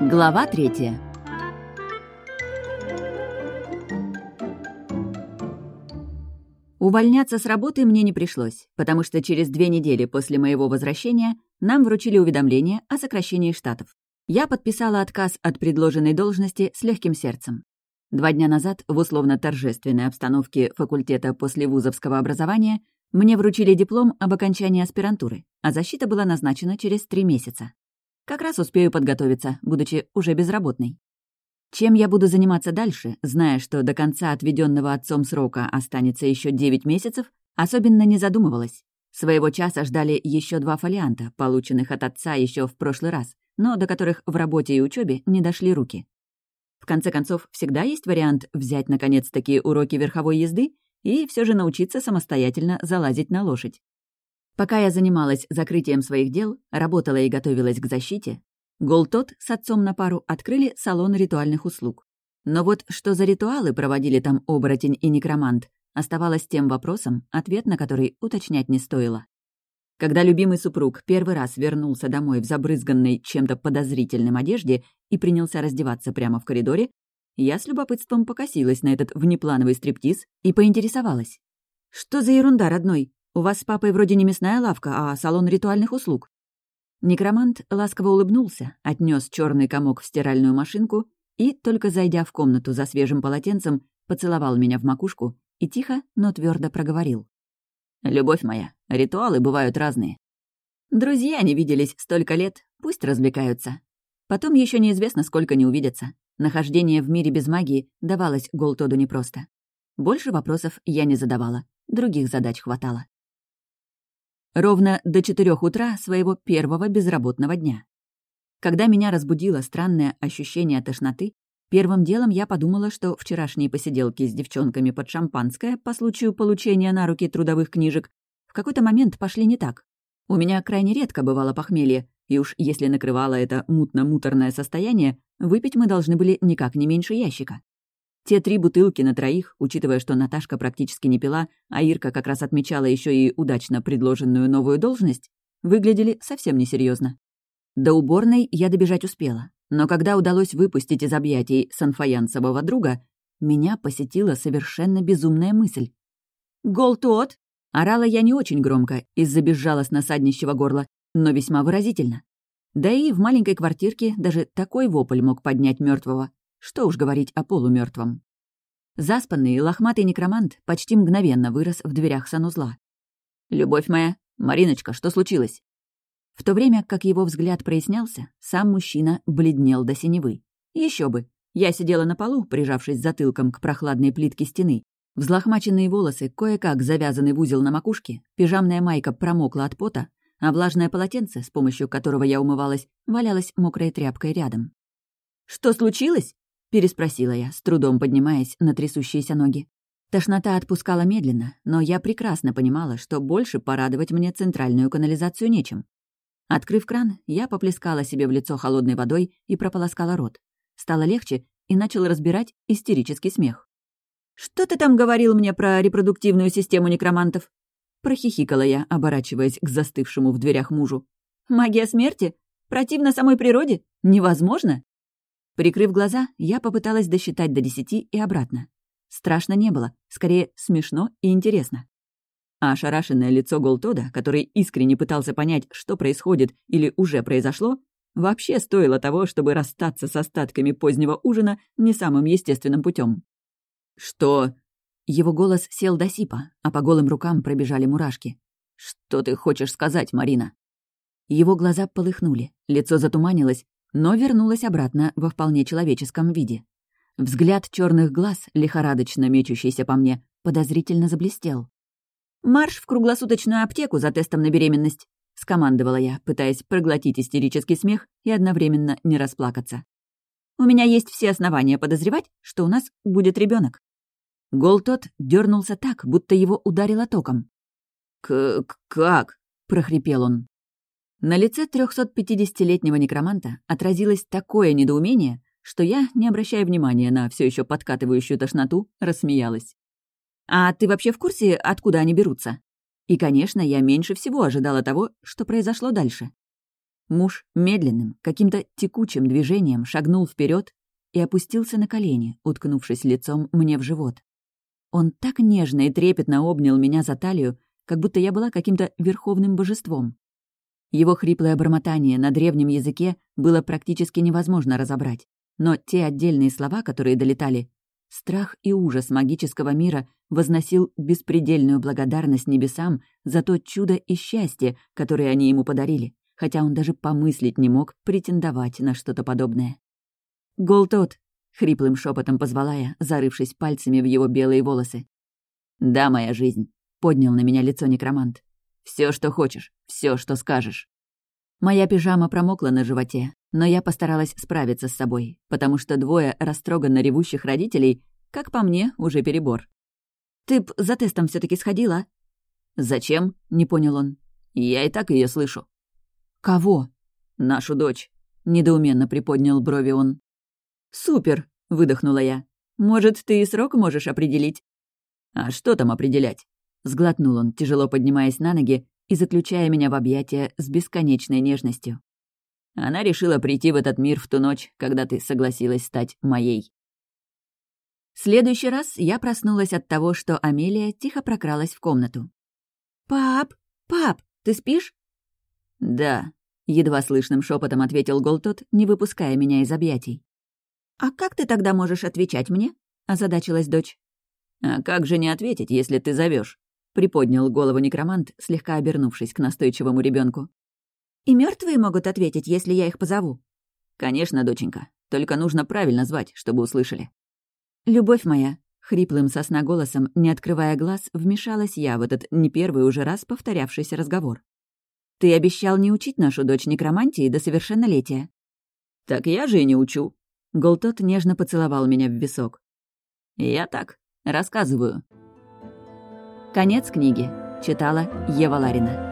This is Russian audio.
Глава третья. Увольняться с работы мне не пришлось, потому что через две недели после моего возвращения нам вручили уведомление о сокращении штатов. Я подписала отказ от предложенной должности с легким сердцем. Два дня назад, в условно-торжественной обстановке факультета послевузовского образования, мне вручили диплом об окончании аспирантуры, а защита была назначена через три месяца. Как раз успею подготовиться, будучи уже безработной. Чем я буду заниматься дальше, зная, что до конца отведенного отцом срока останется еще 9 месяцев, особенно не задумывалась. Своего часа ждали еще два фолианта, полученных от отца еще в прошлый раз, но до которых в работе и учебе не дошли руки. В конце концов, всегда есть вариант взять, наконец-таки, уроки верховой езды и все же научиться самостоятельно залазить на лошадь. Пока я занималась закрытием своих дел, работала и готовилась к защите, Голтот с отцом на пару открыли салон ритуальных услуг. Но вот что за ритуалы проводили там оборотень и некромант, оставалось тем вопросом, ответ на который уточнять не стоило. Когда любимый супруг первый раз вернулся домой в забрызганной чем-то подозрительным одежде и принялся раздеваться прямо в коридоре, я с любопытством покосилась на этот внеплановый стриптиз и поинтересовалась. «Что за ерунда, родной? У вас с папой вроде не мясная лавка, а салон ритуальных услуг». Некромант ласково улыбнулся, отнес черный комок в стиральную машинку и, только зайдя в комнату за свежим полотенцем, поцеловал меня в макушку и тихо, но твердо проговорил. «Любовь моя, ритуалы бывают разные. Друзья не виделись столько лет, пусть развлекаются. Потом еще неизвестно, сколько не увидятся. Нахождение в мире без магии давалось Голтоду непросто. Больше вопросов я не задавала, других задач хватало. Ровно до четырех утра своего первого безработного дня. Когда меня разбудило странное ощущение тошноты, первым делом я подумала, что вчерашние посиделки с девчонками под шампанское по случаю получения на руки трудовых книжек в какой-то момент пошли не так. У меня крайне редко бывало похмелье, и уж если накрывало это мутно-муторное состояние, выпить мы должны были никак не меньше ящика. Те три бутылки на троих, учитывая, что Наташка практически не пила, а Ирка как раз отмечала еще и удачно предложенную новую должность, выглядели совсем несерьезно. До уборной я добежать успела, но когда удалось выпустить из объятий санфаянцевого друга, меня посетила совершенно безумная мысль. «Гол тот!» — орала я не очень громко из-за безжалостно саднищего горла, но весьма выразительно. Да и в маленькой квартирке даже такой вопль мог поднять мертвого. Что уж говорить о полумертвом. Заспанный лохматый некромант почти мгновенно вырос в дверях санузла. «Любовь моя, Мариночка, что случилось?» В то время, как его взгляд прояснялся, сам мужчина бледнел до синевы. Еще бы! Я сидела на полу, прижавшись затылком к прохладной плитке стены. Взлохмаченные волосы кое-как завязаны в узел на макушке, пижамная майка промокла от пота, а влажное полотенце, с помощью которого я умывалась, валялось мокрой тряпкой рядом. «Что случилось?» Переспросила я, с трудом поднимаясь на трясущиеся ноги. Тошнота отпускала медленно, но я прекрасно понимала, что больше порадовать мне центральную канализацию нечем. Открыв кран, я поплескала себе в лицо холодной водой и прополоскала рот. Стало легче, и начал разбирать истерический смех. «Что ты там говорил мне про репродуктивную систему некромантов?» Прохихикала я, оборачиваясь к застывшему в дверях мужу. «Магия смерти? Противно самой природе? Невозможно?» Прикрыв глаза, я попыталась досчитать до десяти и обратно. Страшно не было, скорее смешно и интересно. А ошарашенное лицо Голтода, который искренне пытался понять, что происходит или уже произошло, вообще стоило того, чтобы расстаться с остатками позднего ужина не самым естественным путем. «Что?» Его голос сел до сипа, а по голым рукам пробежали мурашки. «Что ты хочешь сказать, Марина?» Его глаза полыхнули, лицо затуманилось, но вернулась обратно во вполне человеческом виде. Взгляд черных глаз, лихорадочно мечущийся по мне, подозрительно заблестел. «Марш в круглосуточную аптеку за тестом на беременность!» — скомандовала я, пытаясь проглотить истерический смех и одновременно не расплакаться. «У меня есть все основания подозревать, что у нас будет ребенок. Гол тот дернулся так, будто его ударило током. «К-как?» — прохрипел он. На лице 350-летнего некроманта отразилось такое недоумение, что я, не обращая внимания на все еще подкатывающую тошноту, рассмеялась. «А ты вообще в курсе, откуда они берутся?» И, конечно, я меньше всего ожидала того, что произошло дальше. Муж медленным, каким-то текучим движением шагнул вперед и опустился на колени, уткнувшись лицом мне в живот. Он так нежно и трепетно обнял меня за талию, как будто я была каким-то верховным божеством. Его хриплое бормотание на древнем языке было практически невозможно разобрать, но те отдельные слова, которые долетали, страх и ужас магического мира возносил беспредельную благодарность небесам за то чудо и счастье, которое они ему подарили, хотя он даже помыслить не мог претендовать на что-то подобное. «Голтот!» — хриплым шепотом позвала я, зарывшись пальцами в его белые волосы. «Да, моя жизнь», — поднял на меня лицо некромант. Все, что хочешь, все, что скажешь». Моя пижама промокла на животе, но я постаралась справиться с собой, потому что двое растроганно ревущих родителей, как по мне, уже перебор. «Ты б за тестом все таки сходила?» «Зачем?» — не понял он. «Я и так ее слышу». «Кого?» «Нашу дочь», — недоуменно приподнял брови он. «Супер!» — выдохнула я. «Может, ты и срок можешь определить?» «А что там определять?» — сглотнул он, тяжело поднимаясь на ноги и заключая меня в объятия с бесконечной нежностью. Она решила прийти в этот мир в ту ночь, когда ты согласилась стать моей. Следующий раз я проснулась от того, что Амелия тихо прокралась в комнату. «Пап! Пап! Ты спишь?» «Да», — едва слышным шепотом ответил Голтот, не выпуская меня из объятий. «А как ты тогда можешь отвечать мне?» — озадачилась дочь. «А как же не ответить, если ты зовешь? Приподнял голову некромант, слегка обернувшись к настойчивому ребенку. «И мертвые могут ответить, если я их позову?» «Конечно, доченька. Только нужно правильно звать, чтобы услышали». «Любовь моя», — хриплым сосна голосом, не открывая глаз, вмешалась я в этот не первый уже раз повторявшийся разговор. «Ты обещал не учить нашу дочь некромантии до совершеннолетия». «Так я же и не учу». Голтот нежно поцеловал меня в висок. «Я так, рассказываю». Конец книги. Читала Ева Ларина.